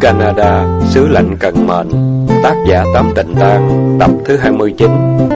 Canada, xứ lạnh cần mệnh. Tác giả Tám Tịnh Tan Tập thứ 29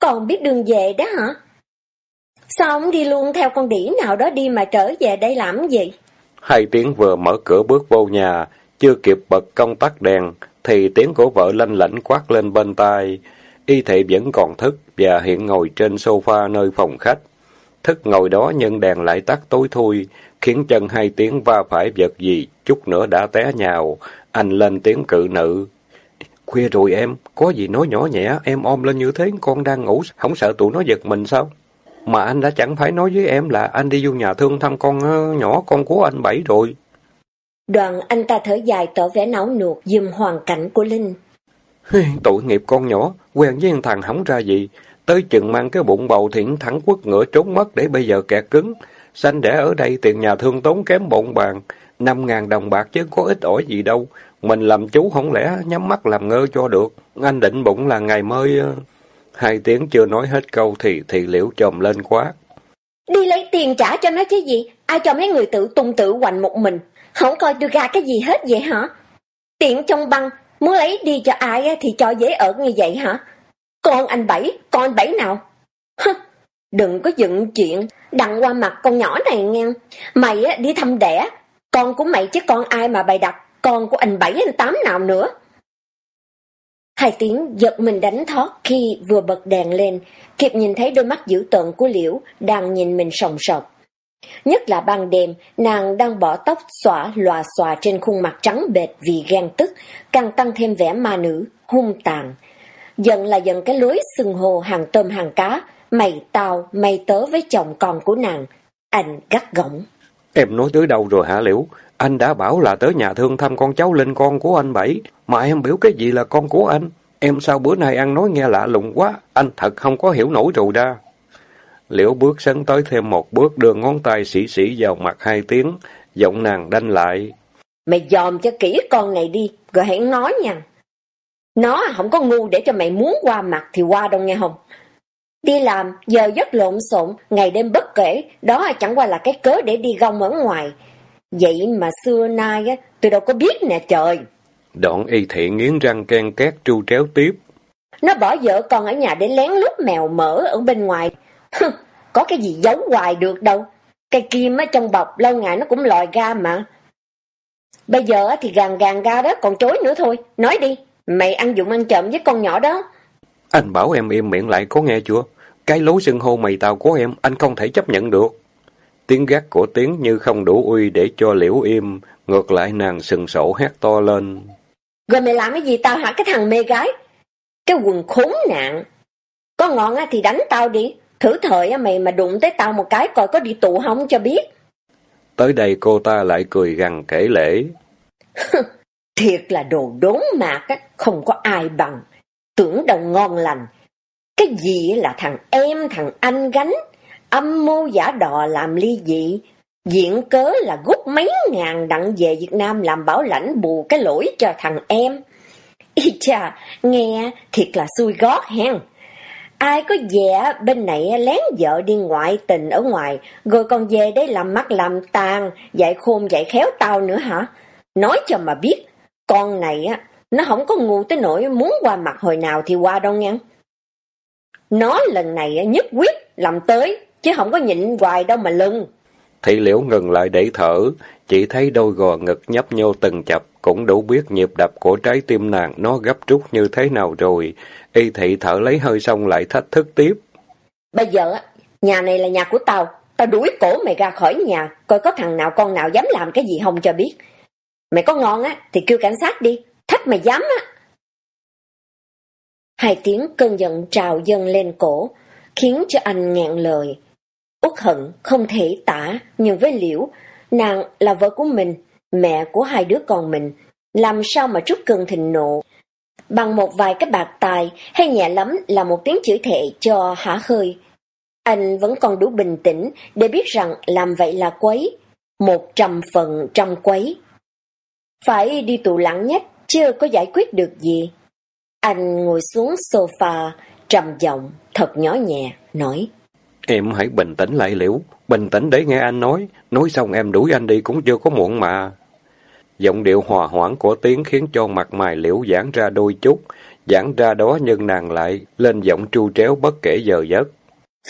Còn biết đường về đó hả? Sao ông đi luôn theo con đỉ nào đó đi mà trở về đây làm gì? Hai tiếng vừa mở cửa bước vô nhà, chưa kịp bật công tắc đèn, thì tiếng của vợ lanh lảnh quát lên bên tai. Y thị vẫn còn thức và hiện ngồi trên sofa nơi phòng khách. Thức ngồi đó nhưng đèn lại tắt tối thui, khiến chân hai tiếng va phải vật gì, chút nữa đã té nhào. Anh lên tiếng cự nữ. Khuya rồi em, có gì nói nhỏ nhẹ, em ôm lên như thế, con đang ngủ, không sợ tụi nó giật mình sao? Mà anh đã chẳng phải nói với em là anh đi vô nhà thương thăm con ờ, nhỏ con của anh Bảy rồi. Đoàn anh ta thở dài tỏ vẻ não nuột dùm hoàn cảnh của Linh. Tội nghiệp con nhỏ, quen với thằng hỏng ra gì. Tới chừng mang cái bụng bầu thiện thẳng quất ngựa trốn mất để bây giờ kẹt cứng. Sanh đẻ ở đây tiền nhà thương tốn kém bộn bàn. Năm ngàn đồng bạc chứ có ít ỏi gì đâu. Mình làm chú không lẽ nhắm mắt làm ngơ cho được. Anh định bụng là ngày mới... Ờ, hai tiếng chưa nói hết câu thì thì liễu chồm lên quá. Đi lấy tiền trả cho nó chứ gì? Ai cho mấy người tự tung tự hoành một mình? Không coi đưa ra cái gì hết vậy hả? Tiện trong băng, muốn lấy đi cho ai thì cho dễ ở như vậy hả? Con anh Bảy, con anh Bảy nào? Hứ, đừng có dựng chuyện, đặng qua mặt con nhỏ này nghe. Mày đi thăm đẻ, con của mày chứ con ai mà bày đặt, con của anh Bảy anh Tám nào nữa. Hai tiếng giật mình đánh thoát khi vừa bật đèn lên, kịp nhìn thấy đôi mắt dữ tợn của Liễu đang nhìn mình sòng sọc. Nhất là ban đêm, nàng đang bỏ tóc xõa lòa xòa trên khuôn mặt trắng bệt vì ghen tức, càng tăng thêm vẻ ma nữ, hung tàn. giận là giận cái lối sừng hồ hàng tôm hàng cá, mày tao, mày tớ với chồng con của nàng. Anh gắt gỏng. Em nói tới đâu rồi hả Liễu? Anh đã bảo là tới nhà thương thăm con cháu Linh con của anh Bảy, mà em biểu cái gì là con của anh? Em sao bữa nay ăn nói nghe lạ lùng quá, anh thật không có hiểu nổi rồi đa. Liễu bước sấn tới thêm một bước đưa ngón tay xỉ xỉ vào mặt hai tiếng, giọng nàng đanh lại. Mày dòm cho kỹ con này đi, rồi hãy nói nha. Nó không có ngu để cho mày muốn qua mặt thì qua đâu nghe không? Đi làm, giờ giấc lộn xộn, ngày đêm bất kể, đó chẳng qua là cái cớ để đi gông ở ngoài. Vậy mà xưa nay á, tôi đâu có biết nè trời. Đoạn y thị nghiến răng ken két tru tréo tiếp. Nó bỏ vợ con ở nhà để lén lút mèo mỡ ở bên ngoài. Có cái gì giấu hoài được đâu. Cây kim ở trong bọc lâu ngày nó cũng lòi ra mà. Bây giờ thì gàn gàn ra đó còn chối nữa thôi. Nói đi, mày ăn dụng ăn chậm với con nhỏ đó. Anh bảo em im miệng lại có nghe chưa? Cái lối xưng hô mày tao của em, anh không thể chấp nhận được. Tiếng gắt của tiếng như không đủ uy để cho liễu im, ngược lại nàng sừng sổ hét to lên. Rồi mày làm cái gì tao hả cái thằng mê gái? Cái quần khốn nạn. Có ngon á thì đánh tao đi. Thử thời á mày mà đụng tới tao một cái coi có đi tụ không cho biết. Tới đây cô ta lại cười gằn kể lễ. Thiệt là đồ đốn mạc á, không có ai bằng. Tưởng đâu ngon lành. Cái gì là thằng em, thằng anh gánh. Âm mưu giả đò làm ly dị. Diện cớ là gút mấy ngàn đặng về Việt Nam làm bảo lãnh bù cái lỗi cho thằng em. Ý chà, nghe thiệt là xui gót hen. Ai có vẻ bên này lén vợ đi ngoại tình ở ngoài, rồi còn về đây làm mắt làm tàn, dạy khôn dạy khéo tao nữa hả? Nói cho mà biết, con này á, nó không có ngu tới nỗi muốn qua mặt hồi nào thì qua đâu nha. Nó lần này nhất quyết làm tới, chứ không có nhịn hoài đâu mà lưng. Thị liễu ngừng lại để thở, chỉ thấy đôi gò ngực nhấp nhô từng chập, cũng đủ biết nhịp đập của trái tim nàng nó gấp rút như thế nào rồi. Y thị thở lấy hơi xong lại thách thức tiếp. Bây giờ, nhà này là nhà của tao, tao đuổi cổ mày ra khỏi nhà, coi có thằng nào con nào dám làm cái gì không cho biết. Mày có ngon á, thì kêu cảnh sát đi, thách mày dám á. Hai tiếng cơn giận trào dâng lên cổ, khiến cho anh ngẹn lời. Út hận không thể tả, nhưng với Liễu, nàng là vợ của mình, mẹ của hai đứa con mình, làm sao mà trút cơn thịnh nộ. Bằng một vài cái bạc tài hay nhẹ lắm là một tiếng chửi thệ cho hả hơi. Anh vẫn còn đủ bình tĩnh để biết rằng làm vậy là quấy, một trăm phần trăm quấy. Phải đi tù lặng nhất, chưa có giải quyết được gì. Anh ngồi xuống sofa, trầm giọng, thật nhỏ nhẹ, nói. Em hãy bình tĩnh lại liễu, bình tĩnh để nghe anh nói, nói xong em đuổi anh đi cũng chưa có muộn mà. Giọng điệu hòa hoãn của tiếng khiến cho mặt mày liễu giãn ra đôi chút, giãn ra đó nhưng nàng lại lên giọng tru tréo bất kể giờ giấc.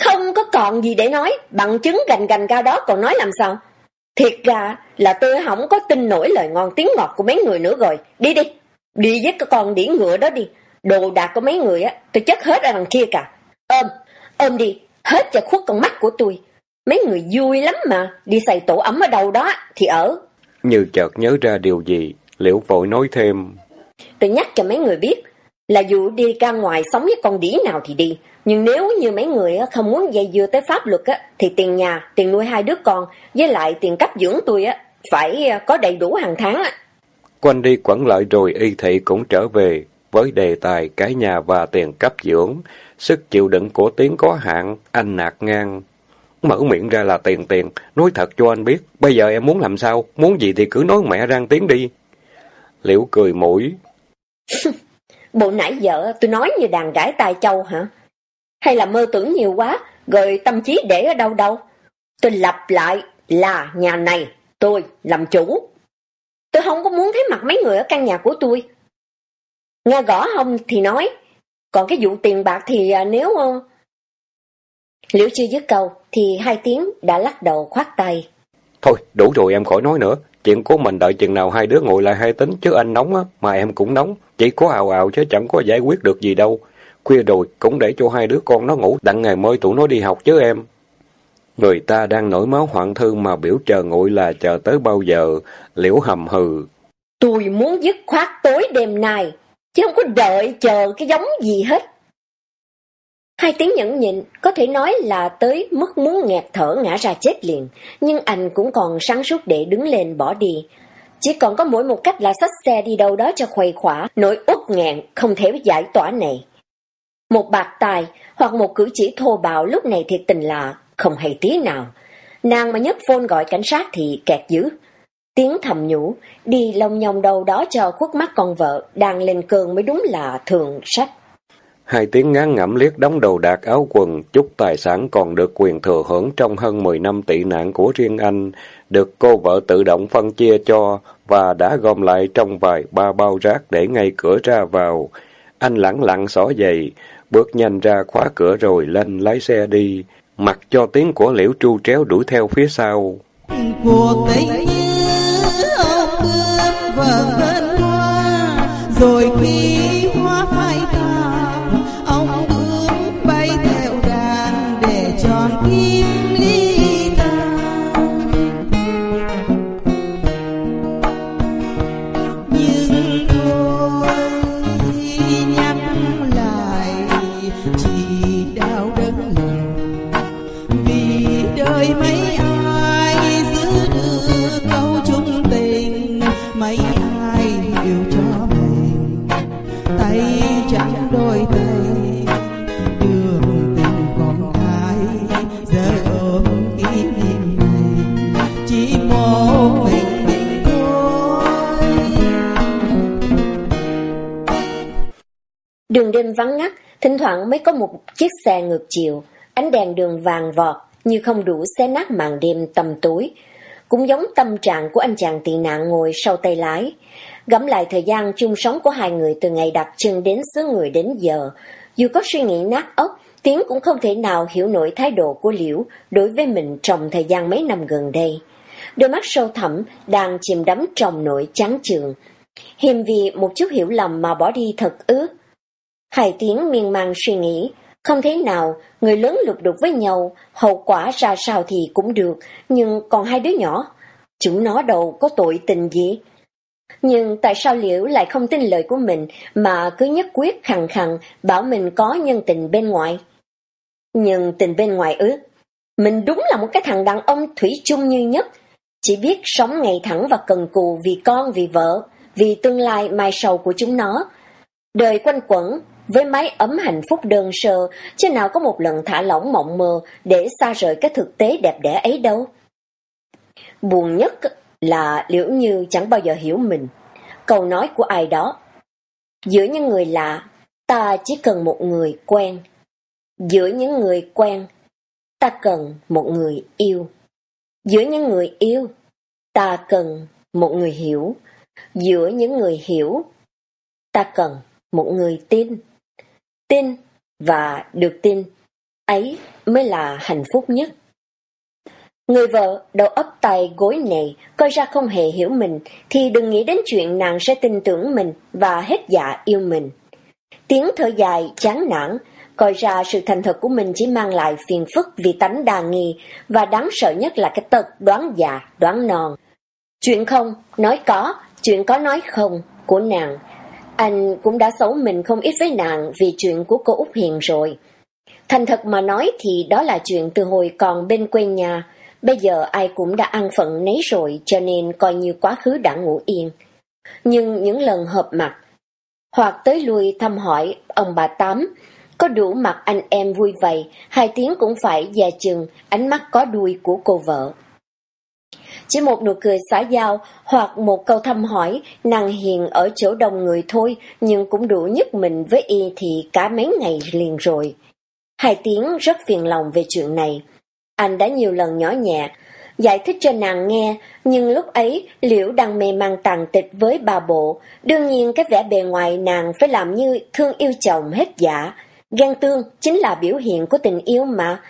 Không có còn gì để nói, bằng chứng gành gành cao đó còn nói làm sao? Thiệt ra là tôi không có tin nổi lời ngon tiếng ngọt của mấy người nữa rồi. Đi đi, đi với cái con đĩa ngựa đó đi. Đồ đạc của mấy người á, tôi chất hết ở đằng kia cả. Ôm, ôm đi, hết cho khuất con mắt của tôi. Mấy người vui lắm mà, đi xài tổ ấm ở đâu đó thì ở. Như chợt nhớ ra điều gì, liễu vội nói thêm. Tôi nhắc cho mấy người biết, là dù đi ra ngoài sống với con đĩ nào thì đi. Nhưng nếu như mấy người không muốn dây dưa tới pháp luật thì tiền nhà, tiền nuôi hai đứa con, với lại tiền cấp dưỡng tôi á, phải có đầy đủ hàng tháng. Quanh đi quẩn lại rồi y thị cũng trở về, với đề tài cái nhà và tiền cấp dưỡng. Sức chịu đựng của tiếng có hạn, anh nạt ngang. Mở miệng ra là tiền tiền, nói thật cho anh biết, bây giờ em muốn làm sao, muốn gì thì cứ nói mẹ răng tiếng đi. Liễu cười mũi. Bộ nãy giờ tôi nói như đàn gái tai châu hả? Hay là mơ tưởng nhiều quá, rồi tâm trí để ở đâu đâu? Tôi lặp lại là nhà này, tôi làm chủ. Tôi không có muốn thấy mặt mấy người ở căn nhà của tôi. Nghe gõ không thì nói, còn cái vụ tiền bạc thì à, nếu... Ờ, Liễu chưa dứt câu, thì hai tiếng đã lắc đầu khoát tay. Thôi, đủ rồi em khỏi nói nữa. Chuyện của mình đợi chừng nào hai đứa ngồi lại hai tính, chứ anh nóng á, mà em cũng nóng. Chỉ có ào ào chứ chẳng có giải quyết được gì đâu. Khuya rồi, cũng để cho hai đứa con nó ngủ, đặng ngày mới tụi nó đi học chứ em. Người ta đang nổi máu hoạn thư mà biểu chờ nguội là chờ tới bao giờ, liễu hầm hừ. Tôi muốn dứt khoát tối đêm nay, chứ không có đợi chờ cái giống gì hết. Hai tiếng nhẫn nhịn, có thể nói là tới mức muốn nghẹt thở ngã ra chết liền, nhưng anh cũng còn sáng suốt để đứng lên bỏ đi. Chỉ còn có mỗi một cách là xách xe đi đâu đó cho khuây khỏa, nỗi uất nghẹn không thể giải tỏa này. Một bạc tài hoặc một cử chỉ thô bạo lúc này thiệt tình là không hay tí nào. Nàng mà nhấc phone gọi cảnh sát thì kẹt dữ. Tiếng thầm nhủ, đi lông nhông đâu đó cho khuất mắt con vợ, đang lên cơn mới đúng là thường sách. Hai tiếng ngán ngẩm liếc đóng đầu đạc áo quần, chút tài sản còn được quyền thừa hưởng trong hơn 10 năm tị nạn của riêng anh, được cô vợ tự động phân chia cho và đã gom lại trong vài ba bao rác để ngay cửa ra vào. Anh lẳng lặng xỏ giày, bước nhanh ra khóa cửa rồi lên lái xe đi, mặc cho tiếng của liễu tru tréo đuổi theo phía sau. Cuộc tình như ôm cướp hoa, rồi khi đời mấy ai giữ được câu chung tình mấy ai hiểu cho mình. Tay chẳng đôi tay đường tình còn ai giờ ôm kỷ niệm này. Chỉ một mình mình thôi. Đường đêm vắng ngắt, thỉnh thoảng mới có một chiếc xe ngược chiều, ánh đèn đường vàng vọt như không đủ xé nát màn đêm tầm tối. Cũng giống tâm trạng của anh chàng tị nạn ngồi sau tay lái. Gẫm lại thời gian chung sống của hai người từ ngày đặt chân đến xứ người đến giờ, dù có suy nghĩ nát ốc, Tiến cũng không thể nào hiểu nổi thái độ của Liễu đối với mình trong thời gian mấy năm gần đây. Đôi mắt sâu thẳm đang chìm đắm trong nỗi chán chường. Hiềm vì một chút hiểu lầm mà bỏ đi thật ước. Hải Tiến miên man suy nghĩ, không thế nào, người lớn lục đục với nhau, hậu quả ra sao thì cũng được, nhưng còn hai đứa nhỏ, chúng nó đâu có tội tình gì. Nhưng tại sao Liễu lại không tin lời của mình mà cứ nhất quyết khẳng khẳng bảo mình có nhân tình bên ngoài? Nhưng tình bên ngoài ư? Mình đúng là một cái thằng đàn ông thủy chung như nhất, chỉ biết sống ngày thẳng và cần cù vì con, vì vợ, vì tương lai mai sau của chúng nó. Đời quanh quẩn, với mái ấm hạnh phúc đơn sơ, chứ nào có một lần thả lỏng mộng mơ để xa rời cái thực tế đẹp đẽ ấy đâu. Buồn nhất là Liễu Như chẳng bao giờ hiểu mình. Câu nói của ai đó. Giữa những người lạ, ta chỉ cần một người quen. Giữa những người quen, ta cần một người yêu. Giữa những người yêu, ta cần một người hiểu. Giữa những người hiểu, ta cần một người tin. Tin và được tin, ấy mới là hạnh phúc nhất. Người vợ đầu ấp tay gối nề, coi ra không hề hiểu mình, thì đừng nghĩ đến chuyện nàng sẽ tin tưởng mình và hết dạ yêu mình. Tiếng thở dài, chán nản, coi ra sự thành thật của mình chỉ mang lại phiền phức vì tánh đa nghi, và đáng sợ nhất là cái tật đoán già, đoán non. Chuyện không, nói có, chuyện có nói không của nàng. Anh cũng đã xấu mình không ít với nàng vì chuyện của cô Út Hiền rồi. Thành thật mà nói thì đó là chuyện từ hồi còn bên quê nhà, Bây giờ ai cũng đã ăn phận nấy rồi cho nên coi như quá khứ đã ngủ yên. Nhưng những lần hợp mặt, hoặc tới lui thăm hỏi ông bà Tám, có đủ mặt anh em vui vậy, hai tiếng cũng phải già chừng, ánh mắt có đuôi của cô vợ. Chỉ một nụ cười xã giao hoặc một câu thăm hỏi, nàng hiền ở chỗ đông người thôi, nhưng cũng đủ nhất mình với y thì cả mấy ngày liền rồi. Hai tiếng rất phiền lòng về chuyện này. Anh đã nhiều lần nhỏ nhẹ, giải thích cho nàng nghe, nhưng lúc ấy Liễu đang mê mang tàn tịch với bà bộ, đương nhiên cái vẻ bề ngoài nàng phải làm như thương yêu chồng hết giả. Ghen tương chính là biểu hiện của tình yêu mà.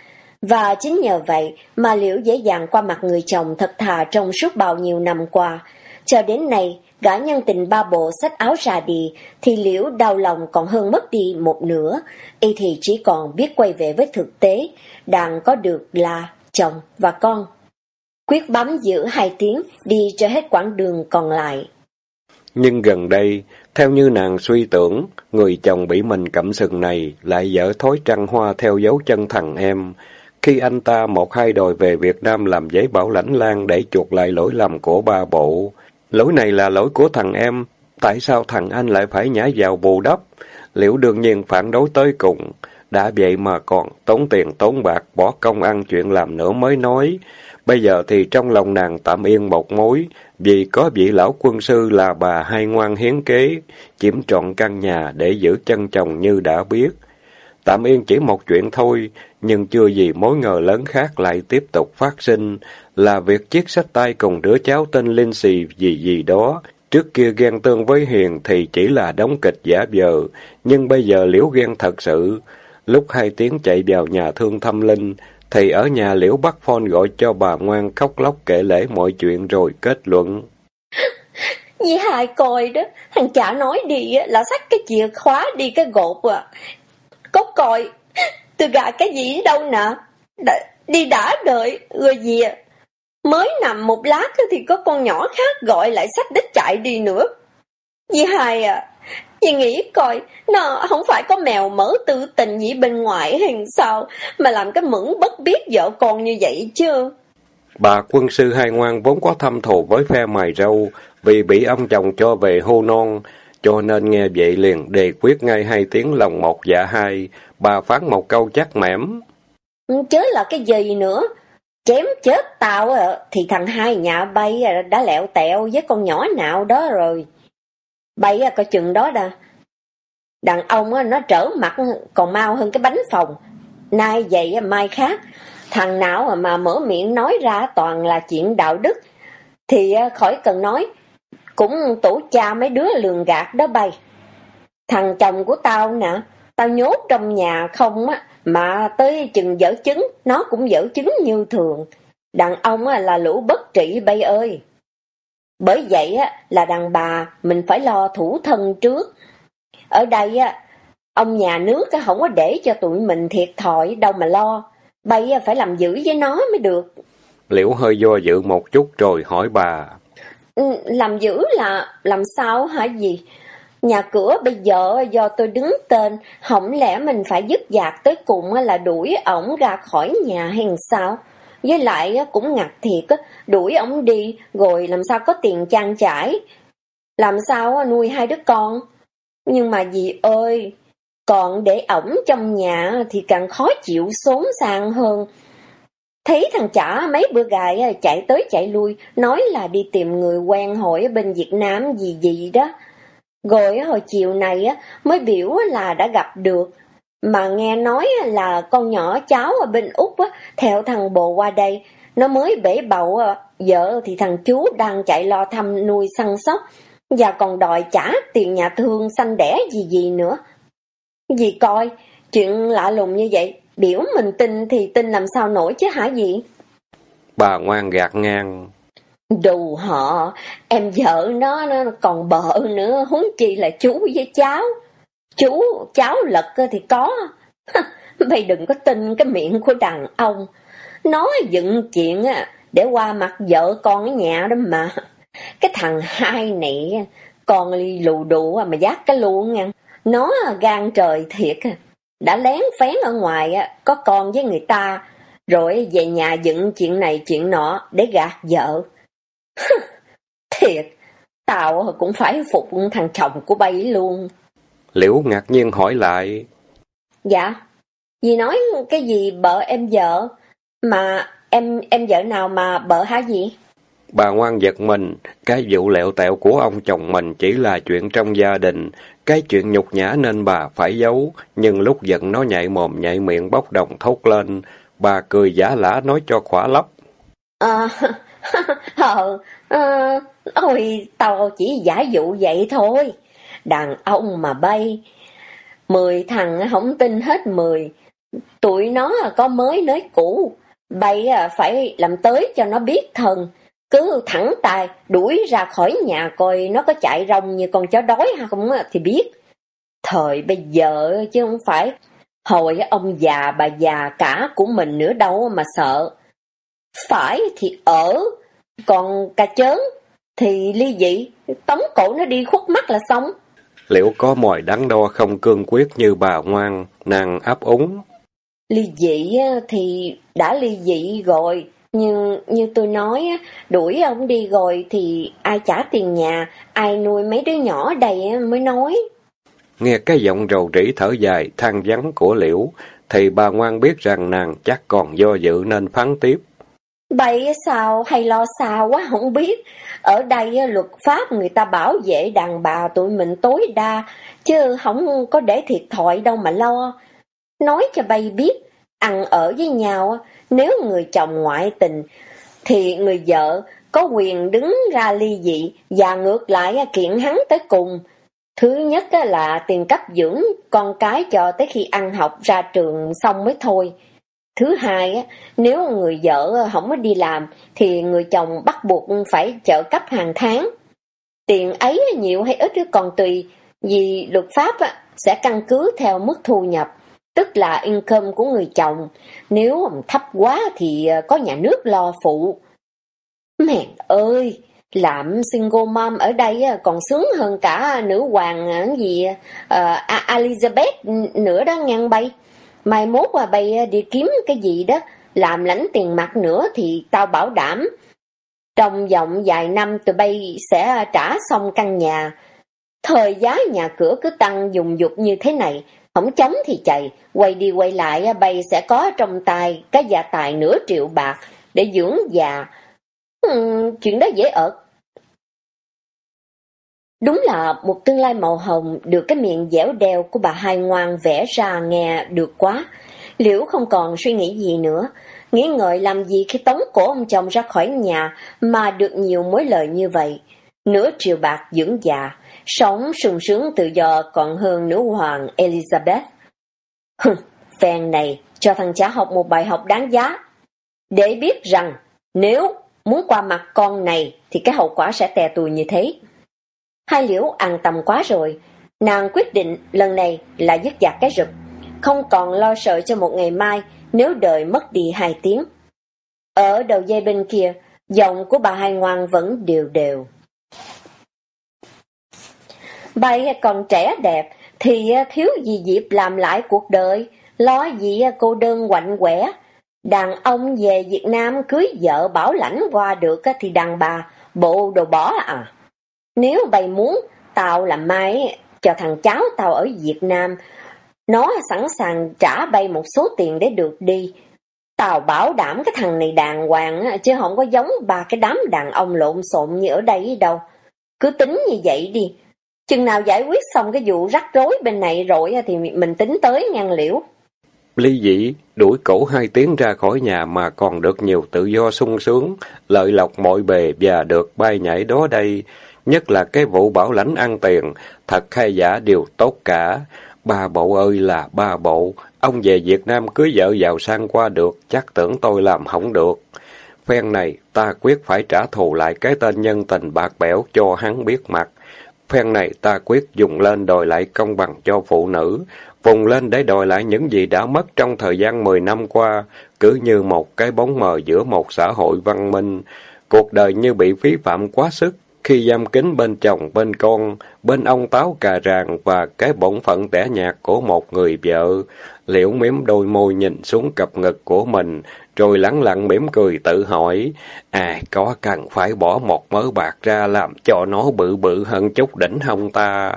Và chính nhờ vậy mà Liễu dễ dàng qua mặt người chồng thật thà trong suốt bao nhiêu năm qua. Cho đến nay, gã nhân tình ba bộ sách áo ra đi, thì Liễu đau lòng còn hơn mất đi một nửa, y thì chỉ còn biết quay về với thực tế, đang có được là chồng và con. Quyết bám giữ hai tiếng đi cho hết quãng đường còn lại. Nhưng gần đây, theo như nàng suy tưởng, người chồng bị mình cẩm sừng này lại dở thói trăng hoa theo dấu chân thằng em. Khi anh ta một hai đòi về Việt Nam làm giấy bảo lãnh lan để chuộc lại lỗi lầm của ba bộ. Lỗi này là lỗi của thằng em, tại sao thằng anh lại phải nhảy vào bù đắp? Liễu đương nhiên phản đối tới cùng, đã vậy mà còn tốn tiền tốn bạc, bỏ công ăn chuyện làm nữa mới nói. Bây giờ thì trong lòng nàng tạm yên một mối, vì có vị lão quân sư là bà hai ngoan hiến kế, chiếm trọn căn nhà để giữ chân chồng như đã biết. Tạm yên chỉ một chuyện thôi, nhưng chưa gì mối ngờ lớn khác lại tiếp tục phát sinh, là việc chiếc sách tay cùng đứa cháu tên Linh Xì gì gì đó. Trước kia ghen tương với Hiền thì chỉ là đóng kịch giả vờ, nhưng bây giờ liễu ghen thật sự. Lúc hai tiếng chạy vào nhà thương thăm Linh, thì ở nhà liễu bắt phone gọi cho bà ngoan khóc lóc kể lễ mọi chuyện rồi kết luận. Dì hai coi đó, thằng chả nói đi là xách cái chìa khóa đi cái gột à. Có coi, tôi gà cái gì đâu nè, đã, đi đã đợi, rồi gì à. Mới nằm một lát thì có con nhỏ khác gọi lại sách đích chạy đi nữa. Dì hai à, dì nghĩ coi, nó không phải có mèo mỡ tư tình gì bên ngoài hay sao, mà làm cái mững bất biết vợ con như vậy chứ. Bà quân sư hai ngoan vốn có thâm thù với phe mài râu, vì bị ông chồng cho về hô non, cho nên nghe vậy liền đề quyết ngay hai tiếng lòng một dạ hai, bà phán một câu chắc mẻm. Chớ là cái gì nữa, chém chết tao thì thằng hai nhà bay đã lẹo tẹo với con nhỏ nào đó rồi. Bay coi chừng đó đà. Đàn ông nó trở mặt còn mau hơn cái bánh phòng. Nay vậy mai khác. Thằng nào mà mở miệng nói ra toàn là chuyện đạo đức. Thì khỏi cần nói. Cũng tổ cha mấy đứa lường gạt đó bay. Thằng chồng của tao nè. Tao nhốt trong nhà không á. mà tới chừng dở chứng, nó cũng dở chứng như thường. Đàn ông là lũ bất trị bay ơi. Bởi vậy là đàn bà mình phải lo thủ thân trước. Ở đây ông nhà nước không có để cho tụi mình thiệt thòi đâu mà lo. Bay phải làm giữ với nó mới được. Liễu hơi do dự một chút rồi hỏi bà. Ừ, làm giữ là làm sao hả gì? Nhà cửa bây giờ do tôi đứng tên, hỏng lẽ mình phải dứt dạc tới cùng là đuổi ổng ra khỏi nhà hay sao? Với lại cũng ngặt thiệt, đuổi ổng đi rồi làm sao có tiền trang trải? Làm sao nuôi hai đứa con? Nhưng mà dì ơi, còn để ổng trong nhà thì càng khó chịu xốn sang hơn. Thấy thằng chả mấy bữa gài à, chạy tới chạy lui, nói là đi tìm người quen hỏi ở bên Việt Nam gì gì đó. Rồi hồi chiều này mới biểu là đã gặp được, mà nghe nói là con nhỏ cháu ở bên Úc theo thằng bồ qua đây, nó mới bể bậu, à, vợ thì thằng chú đang chạy lo thăm nuôi săn sóc, và còn đòi trả tiền nhà thương sanh đẻ gì gì nữa. Dì coi, chuyện lạ lùng như vậy, biểu mình tin thì tin làm sao nổi chứ hả gì? Bà ngoan gạt ngang. Đù họ, em vợ nó, nó còn bợ nữa, huống chi là chú với cháu. Chú, cháu lật thì có. Mày đừng có tin cái miệng của đàn ông. Nói dựng chuyện để qua mặt vợ con ở nhà đó mà. Cái thằng hai này, con lù đụ mà dắt cái luôn nha. Nó gan trời thiệt, đã lén phén ở ngoài có con với người ta, rồi về nhà dựng chuyện này chuyện nọ để gạt vợ. thiệt, tao cũng phải phục thằng chồng của bay luôn. Liễu ngạc nhiên hỏi lại. Dạ, dì nói cái gì bợ em vợ, mà em em vợ nào mà bợ hả gì? Bà ngoan giật mình, cái vụ lẹo tẹo của ông chồng mình chỉ là chuyện trong gia đình, cái chuyện nhục nhã nên bà phải giấu, nhưng lúc giận nó nhạy mồm nhạy miệng bốc đồng thốt lên, bà cười giả lả nói cho khỏa lấp. Ờ, ờ, ờ, ôi, tao chỉ giả dụ vậy thôi. Đàn ông mà bay, mười thằng không tin hết mười, tụi nó có mới nới cũ, bay à, phải làm tới cho nó biết thần, cứ thẳng tay đuổi ra khỏi nhà coi nó có chạy rong như con chó đói hay không thì biết. Thời bây giờ chứ không phải hồi ông già bà già cả của mình nữa đâu mà sợ. Phải thì ở, còn cà chớn thì ly dị, tống cổ nó đi khuất mắt là xong. Liệu có mồi đắn đo không cương quyết như bà ngoan, nàng áp úng? Ly dị thì đã ly dị rồi, nhưng như tôi nói, đuổi ông đi rồi thì ai trả tiền nhà, ai nuôi mấy đứa nhỏ đây mới nói. Nghe cái giọng rầu rĩ thở dài, than vắng của liễu, thì bà ngoan biết rằng nàng chắc còn do dự nên phán tiếp. Bậy sao hay lo sao quá không biết. Ở đây luật pháp người ta bảo vệ đàn bà tụi mình tối đa, chứ không có để thiệt thòi đâu mà lo. Nói cho bay biết, ăn ở với nhau, nếu người chồng ngoại tình, thì người vợ có quyền đứng ra ly dị và ngược lại kiện hắn tới cùng. Thứ nhất là tiền cấp dưỡng con cái cho tới khi ăn học ra trường xong mới thôi. Thứ hai, nếu người vợ không có đi làm thì người chồng bắt buộc phải trợ cấp hàng tháng. Tiền ấy nhiều hay ít còn tùy, vì luật pháp sẽ căn cứ theo mức thu nhập, tức là income của người chồng. Nếu thấp quá thì ờ, có nhà nước lo phụ. Mẹ ơi, làm single mom ở đây ờ, còn sướng hơn cả nữ hoàng ờ, gì uh, Elizabeth nữa đó ngang bay. Mai mốt qua bay đi kiếm cái gì đó, làm lãnh tiền mặt nữa thì tao bảo đảm. Trong vòng vài năm tụi bay sẽ trả xong căn nhà. Thời giá nhà cửa cứ tăng dùng dục như thế này, không chống thì chạy, quay đi quay lại bay sẽ có trong tay cái gia tài nửa triệu bạc để dưỡng già. Hmm, chuyện đó dễ ợt. Đúng là một tương lai màu hồng được cái miệng dẻo đeo của bà hai ngoan vẽ ra nghe được quá. Liễu không còn suy nghĩ gì nữa, nghĩ ngợi làm gì khi tống cổ ông chồng ra khỏi nhà mà được nhiều mối lời như vậy. Nửa triệu bạc dưỡng già, sống sung sướng tự do còn hơn nữ hoàng Elizabeth. Hừm, Phen này cho thằng cha học một bài học đáng giá. Để biết rằng nếu muốn qua mặt con này thì cái hậu quả sẽ tè tùi như thế. Hai liễu an tâm quá rồi, nàng quyết định lần này là dứt dạc cái rụp, không còn lo sợ cho một ngày mai nếu đợi mất đi hai tiếng. Ở đầu dây bên kia, giọng của bà hai ngoan vẫn đều đều. Bà còn trẻ đẹp thì à, thiếu gì dịp làm lại cuộc đời, lo gì à, cô đơn quạnh quẻ. Đàn ông về Việt Nam cưới vợ bảo lãnh qua được à, thì đàn bà bộ đồ bỏ à. Nếu bày muốn tao làm mai cho thằng cháu tao ở Việt Nam, nó sẵn sàng trả bay một số tiền để được đi. Tao bảo đảm cái thằng này đàng hoàng chứ không có giống ba cái đám đàn ông lộn xộn như ở đây đâu. Cứ tính như vậy đi. Chừng nào giải quyết xong cái vụ rắc rối bên này rồi thì mình tính tới ngang liễu. lý dĩ đuổi cổ hai tiếng ra khỏi nhà mà còn được nhiều tự do sung sướng, lợi lộc mọi bề và được bay nhảy đó đây. Nhất là cái vụ bảo lãnh ăn tiền, thật hay giả đều tốt cả. Ba bộ ơi là ba bộ, ông về Việt Nam cưới vợ giàu sang qua được, chắc tưởng tôi làm không được. Phen này, ta quyết phải trả thù lại cái tên nhân tình bạc bẽo cho hắn biết mặt. Phen này ta quyết dùng lên đòi lại công bằng cho phụ nữ, vùng lên để đòi lại những gì đã mất trong thời gian mười năm qua, cứ như một cái bóng mờ giữa một xã hội văn minh. Cuộc đời như bị phí phạm quá sức, khi giam kính bên chồng, bên con, bên ông táo cà ràng và cái bổn phận tẻ nhạt của một người vợ, liễu miếm đôi môi nhìn xuống cặp ngực của mình, rồi lắng lặng mỉm cười tự hỏi, à, có cần phải bỏ một mớ bạc ra làm cho nó bự bự hơn chút đỉnh không ta?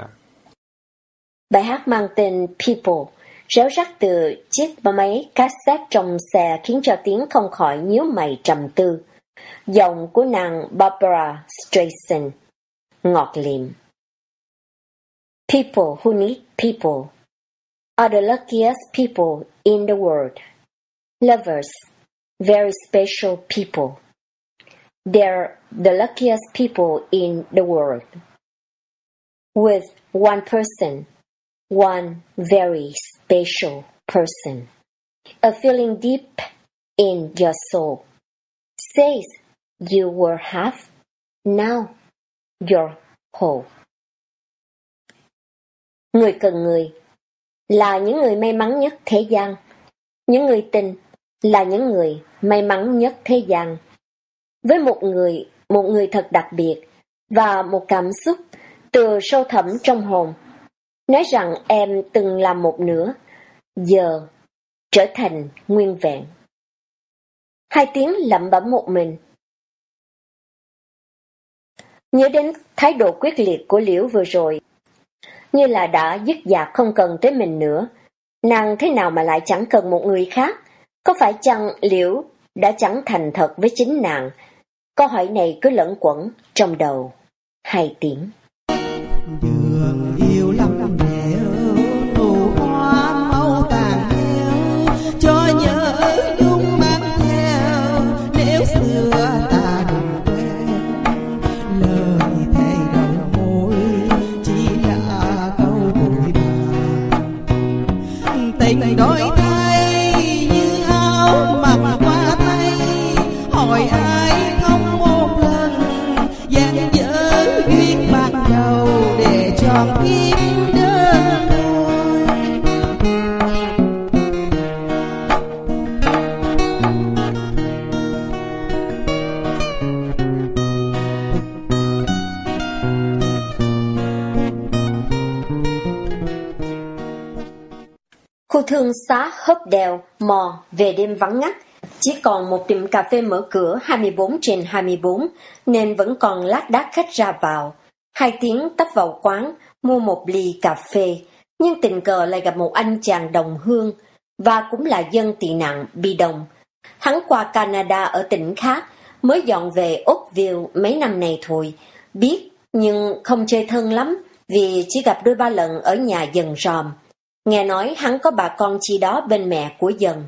Bài hát mang tên People, réo rắt từ chiếc máy cassette trong xe khiến cho tiếng không khỏi nhíu mày trầm tư. Giọng của nàng Barbara Streisand, ngọt liệm. People who need people are the luckiest people in the world. Lovers, very special people. They're the luckiest people in the world. With one person, one very special person. A feeling deep in your soul says you were half, now you're whole. Người cần người là những người may mắn nhất thế gian. Những người tình là những người may mắn nhất thế gian. Với một người, một người thật đặc biệt và một cảm xúc từ sâu thẳm trong hồn. Nói rằng em từng là một nửa, giờ trở thành nguyên vẹn. Hai tiếng lẩm bẩm một mình. Nhớ đến thái độ quyết liệt của Liễu vừa rồi, như là đã dứt dạc không cần tới mình nữa. Nàng thế nào mà lại chẳng cần một người khác? Có phải chăng Liễu đã chẳng thành thật với chính nàng? Câu hỏi này cứ lẫn quẩn trong đầu. Hai tiếng. Thương xá hớp đèo, mò, về đêm vắng ngắt. Chỉ còn một tiệm cà phê mở cửa 24 trên 24, nên vẫn còn lát đác khách ra vào. Hai tiếng tấp vào quán, mua một ly cà phê, nhưng tình cờ lại gặp một anh chàng đồng hương, và cũng là dân tị nạn bi đồng. Hắn qua Canada ở tỉnh khác, mới dọn về Oakville mấy năm này thôi. Biết, nhưng không chơi thân lắm, vì chỉ gặp đôi ba lần ở nhà dần ròm. Nghe nói hắn có bà con chi đó bên mẹ của dần.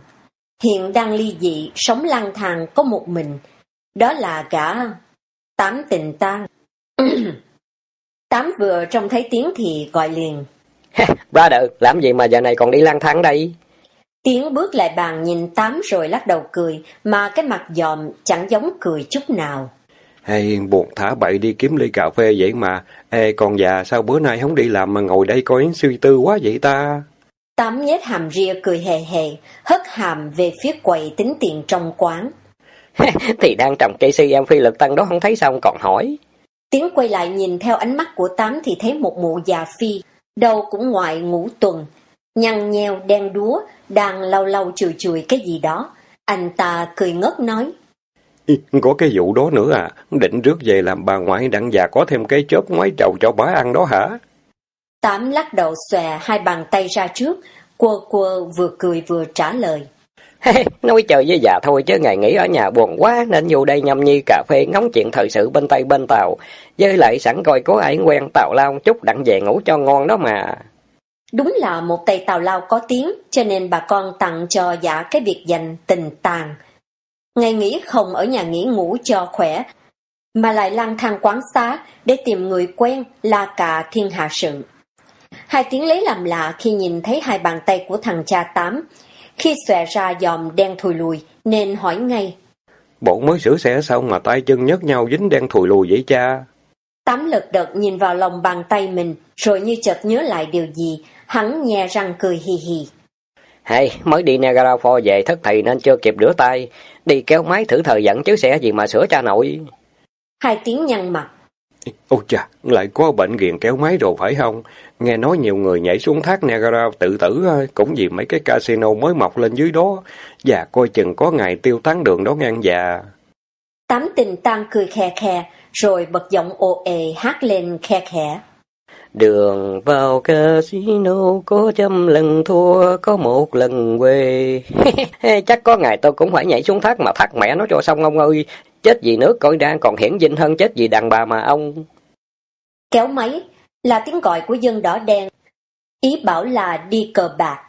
Hiện đang ly dị, sống lang thang có một mình. Đó là gã tám tình tang. tám vừa trông thấy tiếng thì gọi liền. Brother, làm gì mà giờ này còn đi lang thang đây? Tiến bước lại bàn nhìn Tám rồi lắc đầu cười, mà cái mặt dòm chẳng giống cười chút nào. Hay buồn thả bậy đi kiếm ly cà phê vậy mà. Ê, con già sao bữa nay không đi làm mà ngồi đây coi suy tư quá vậy ta? Tám nhét hàm ria cười hề hề, hất hàm về phía quầy tính tiền trong quán. thì đang trồng cây si em phi lực tăng đó không thấy sao còn hỏi. Tiến quay lại nhìn theo ánh mắt của Tám thì thấy một mụ già phi, đầu cũng ngoài ngủ tuần, nhăn nheo đen đúa, đang lâu lâu chùi chùi cái gì đó. Anh ta cười ngất nói. Có cái vụ đó nữa à, định rước về làm bà ngoại đặng già có thêm cái chớp ngoái trầu cho bà ăn đó hả? Tám lắc đầu xòe hai bàn tay ra trước, quơ quơ vừa cười vừa trả lời. Nói chơi với già thôi chứ ngày nghỉ ở nhà buồn quá nên vô đây nhâm nhi cà phê ngóng chuyện thời sự bên Tây bên Tàu. Với lại sẵn coi có ai quen Tàu Lao chút đặng về ngủ cho ngon đó mà. Đúng là một tay Tàu Lao có tiếng cho nên bà con tặng cho giả cái biệt dành tình tàng. Ngày nghỉ không ở nhà nghỉ ngủ cho khỏe mà lại lang thang quán xá để tìm người quen là cả thiên hạ sự. Hai tiếng lấy làm lạ khi nhìn thấy hai bàn tay của thằng cha Tám, khi xòe ra dòm đen thùi lùi, nên hỏi ngay. Bộ mới sửa xe xong mà tay chân nhấc nhau dính đen thùi lùi vậy cha? Tám lật đật nhìn vào lòng bàn tay mình, rồi như chợt nhớ lại điều gì, hắn nhè răng cười hì hì. Hay, mới đi Niagara Falls về thất thầy nên chưa kịp rửa tay, đi kéo máy thử thời dẫn chứ xe gì mà sửa cha nội. Hai tiếng nhăn mặt, Ôi chà, lại có bệnh ghiền kéo máy rồi phải không? Nghe nói nhiều người nhảy xuống thác Niagara tự tử cũng vì mấy cái casino mới mọc lên dưới đó. Và coi chừng có ngày tiêu tán đường đó ngang già. Tám tình tăng cười khe khe, rồi bật giọng ồ ề hát lên khe khẽ. Đường vào casino có trăm lần thua, có một lần quê. Chắc có ngày tôi cũng phải nhảy xuống thác mà thác mẹ nó cho xong ông ơi. Chết vì nước coi ra còn hiển dinh hơn chết vì đàn bà mà ông. Kéo máy là tiếng gọi của dân đỏ đen. Ý bảo là đi cờ bạc.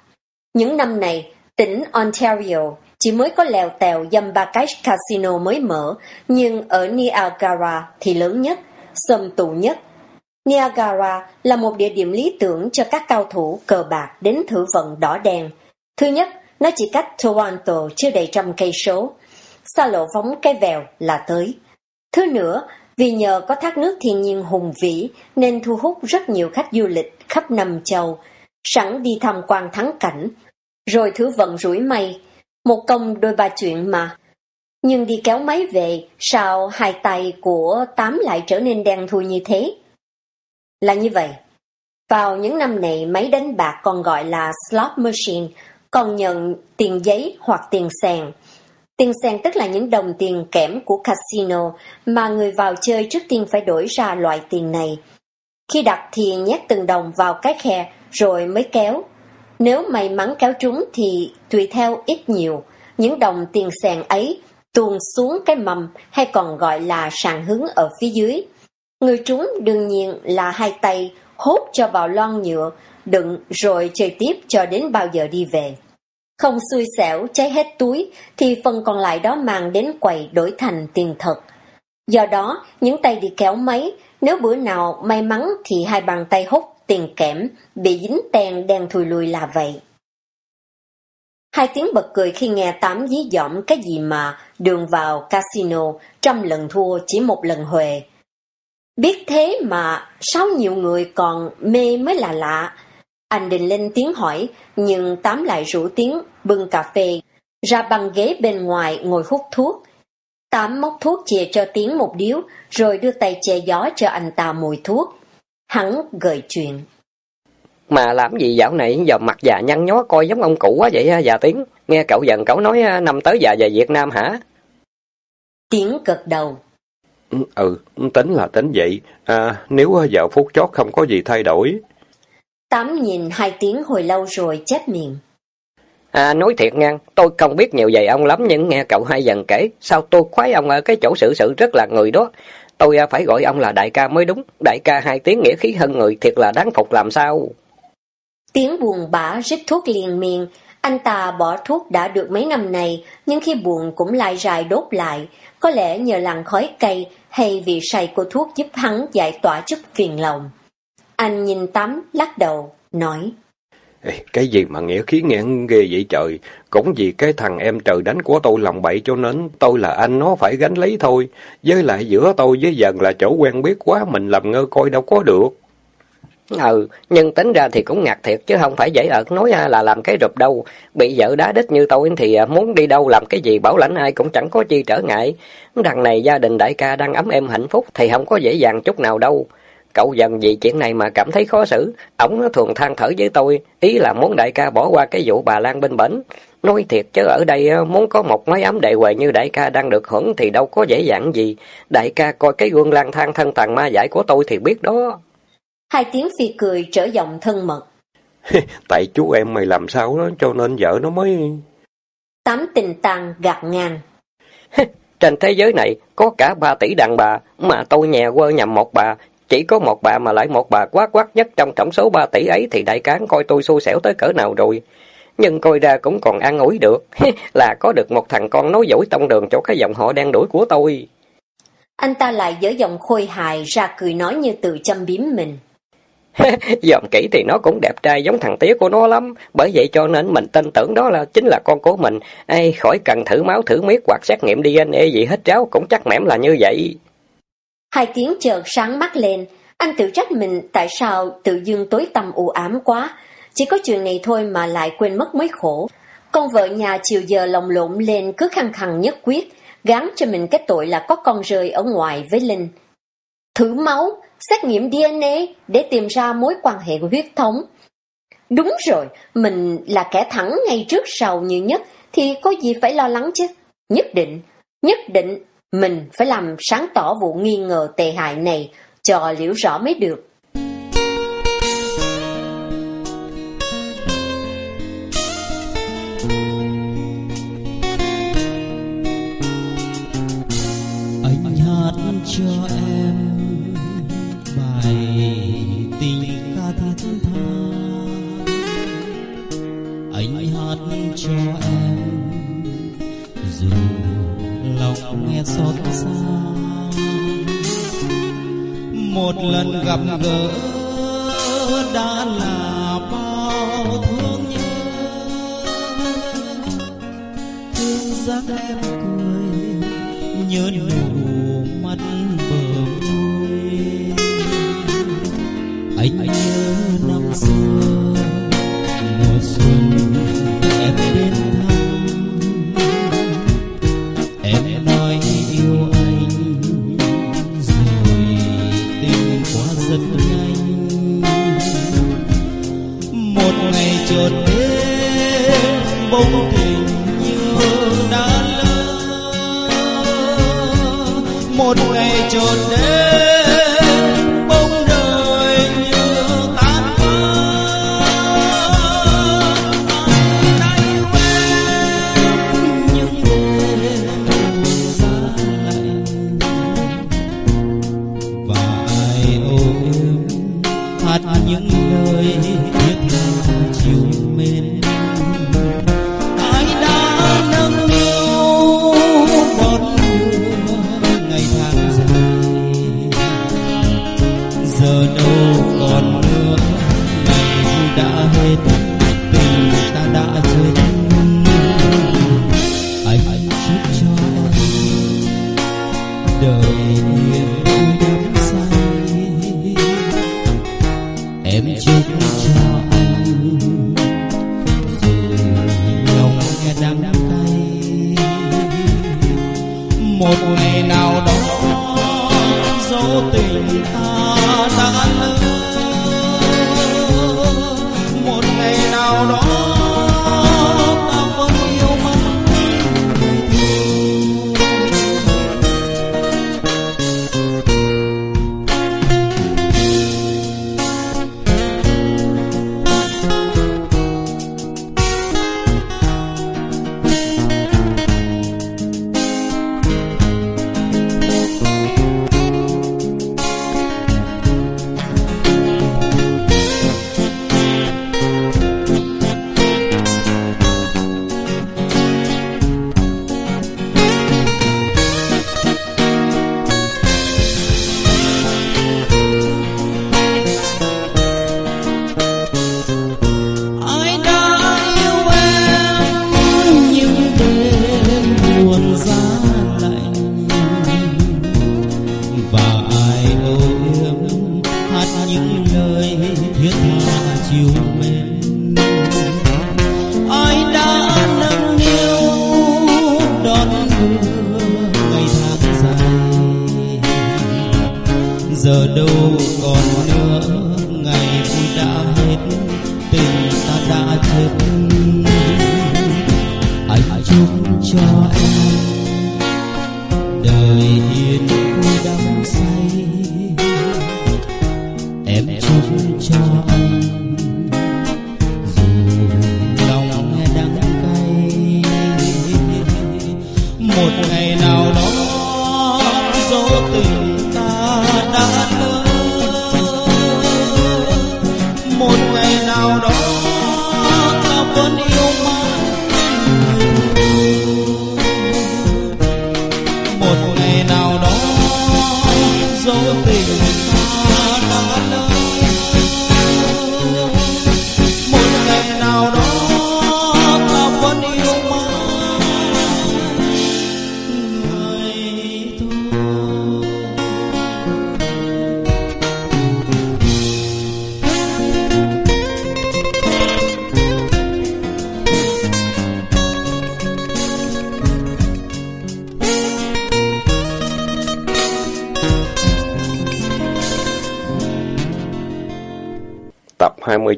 Những năm này, tỉnh Ontario chỉ mới có lèo tèo dăm ba cái casino mới mở, nhưng ở Niagara thì lớn nhất, sầm tù nhất. Niagara là một địa điểm lý tưởng cho các cao thủ cờ bạc đến thử vận đỏ đen. Thứ nhất, nó chỉ cách Toronto chưa đầy trăm cây số. Xa lộ phóng cái vèo là tới. Thứ nữa, vì nhờ có thác nước thiên nhiên hùng vĩ nên thu hút rất nhiều khách du lịch khắp năm châu, sẵn đi tham quan thắng cảnh, rồi thử vận rủi may, một công đôi ba chuyện mà. Nhưng đi kéo máy về, sao hai tay của Tám lại trở nên đen thui như thế? Là như vậy. Vào những năm này, máy đánh bạc còn gọi là slot machine, còn nhận tiền giấy hoặc tiền sàn. Tiền sàn tức là những đồng tiền kẽm của casino mà người vào chơi trước tiên phải đổi ra loại tiền này. Khi đặt thì nhét từng đồng vào cái khe rồi mới kéo. Nếu may mắn kéo trúng thì tùy theo ít nhiều, những đồng tiền sàn ấy tuôn xuống cái mầm hay còn gọi là sàn hứng ở phía dưới. Người trúng đương nhiên là hai tay hốt cho vào lon nhựa, đựng rồi chơi tiếp cho đến bao giờ đi về. Không xui xẻo cháy hết túi thì phần còn lại đó mang đến quầy đổi thành tiền thật. Do đó, những tay đi kéo máy, nếu bữa nào may mắn thì hai bàn tay hút tiền kẽm bị dính tèn đen thùi lùi là vậy. Hai tiếng bật cười khi nghe tám dí dỏm cái gì mà đường vào casino trăm lần thua chỉ một lần huề. Biết thế mà sao nhiều người còn mê mới là lạ. Anh định lên tiếng hỏi, nhưng Tám lại rủ tiếng bưng cà phê, ra băng ghế bên ngoài ngồi hút thuốc. Tám móc thuốc chìa cho tiếng một điếu, rồi đưa tay che gió cho anh ta mùi thuốc. Hắn gợi chuyện. Mà làm gì dạo này giờ mặt già nhăn nhó coi giống ông cụ quá vậy ha, già tiếng. Nghe cậu dần cậu nói năm tới già về Việt Nam hả? Tiếng gật đầu. Ừ, tính là tính vậy. À, nếu vào phút chót không có gì thay đổi. Tám nhìn hai tiếng hồi lâu rồi chép miệng. À, nói thiệt nha, tôi không biết nhiều về ông lắm nhưng nghe cậu hai dần kể, sao tôi khoái ông ở cái chỗ sự sự rất là người đó. Tôi phải gọi ông là đại ca mới đúng, đại ca hai tiếng nghĩa khí hơn người thiệt là đáng phục làm sao. Tiếng buồn bã rít thuốc liền miệng, anh ta bỏ thuốc đã được mấy năm này, nhưng khi buồn cũng lại rài đốt lại, có lẽ nhờ làn khói cây hay vì say của thuốc giúp hắn giải tỏa chút phiền lòng. Anh nhìn tắm, lắc đầu, nói. Ê, cái gì mà nghĩa khí nghẹn ghê vậy trời? Cũng vì cái thằng em trời đánh của tôi lòng bậy cho nên tôi là anh nó phải gánh lấy thôi. Với lại giữa tôi với dần là chỗ quen biết quá, mình làm ngơ coi đâu có được. Ừ, nhưng tính ra thì cũng ngạc thiệt chứ không phải dễ ợt nói à, là làm cái rụp đâu. Bị vợ đá đít như tôi thì à, muốn đi đâu làm cái gì bảo lãnh ai cũng chẳng có chi trở ngại. Đằng này gia đình đại ca đang ấm êm hạnh phúc thì không có dễ dàng chút nào đâu. Cậu dần vì chuyện này mà cảm thấy khó xử. Ông thường than thở với tôi, ý là muốn đại ca bỏ qua cái vụ bà Lan bên bển. Nói thiệt chứ ở đây à, muốn có một mái ấm đệ huệ như đại ca đang được hưởng thì đâu có dễ dàng gì. Đại ca coi cái gương lang thang thân tàn ma giải của tôi thì biết đó. Hai tiếng phi cười trở giọng thân mật. Tại chú em mày làm sao đó cho nên vợ nó mới... Tám tình tàn gạt ngang. Trên thế giới này có cả ba tỷ đàn bà mà tôi nhẹ quơ nhầm một bà. Chỉ có một bà mà lại một bà quá quát nhất trong tổng số ba tỷ ấy thì đại cán coi tôi xui xẻo tới cỡ nào rồi. Nhưng coi ra cũng còn ăn ủi được, là có được một thằng con nói dỗi tông đường cho cái dòng họ đen đuổi của tôi. Anh ta lại dở giọng khôi hài ra cười nói như tự châm biếm mình. Dòm kỹ thì nó cũng đẹp trai giống thằng tía của nó lắm, bởi vậy cho nên mình tin tưởng đó là chính là con của mình. Ê, khỏi cần thử máu thử miết hoặc xét nghiệm DNA gì hết ráo, cũng chắc mẻm là như vậy. Hai tiếng chợt sáng mắt lên, anh tự trách mình tại sao tự dưng tối tâm u ám quá. Chỉ có chuyện này thôi mà lại quên mất mới khổ. Con vợ nhà chiều giờ lòng lộn lên cứ khăng khăng nhất quyết, gán cho mình cái tội là có con rơi ở ngoài với Linh. Thử máu, xét nghiệm DNA để tìm ra mối quan hệ của huyết thống. Đúng rồi, mình là kẻ thẳng ngay trước sau như nhất, thì có gì phải lo lắng chứ? Nhất định, nhất định, mình phải làm sáng tỏ vụ nghi ngờ tệ hại này, cho liễu rõ mới được. Tình thiết tha anh hát cho em, dù lòng nghe xót xa. Một lần gặp gỡ đã là bao thương nhớ. Thương dáng em cười, nhớ nụ mắt anh nhớ năm xưa, mùa xuân em đến thăm. Em nói yêu anh rồi tình qua rất nhanh một ngày chợt đến bỗng tình như đã lỡ một ngày chợt đến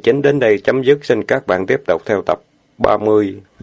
chính đến đây chấm dứt. Xin các bạn tiếp tục theo tập 30.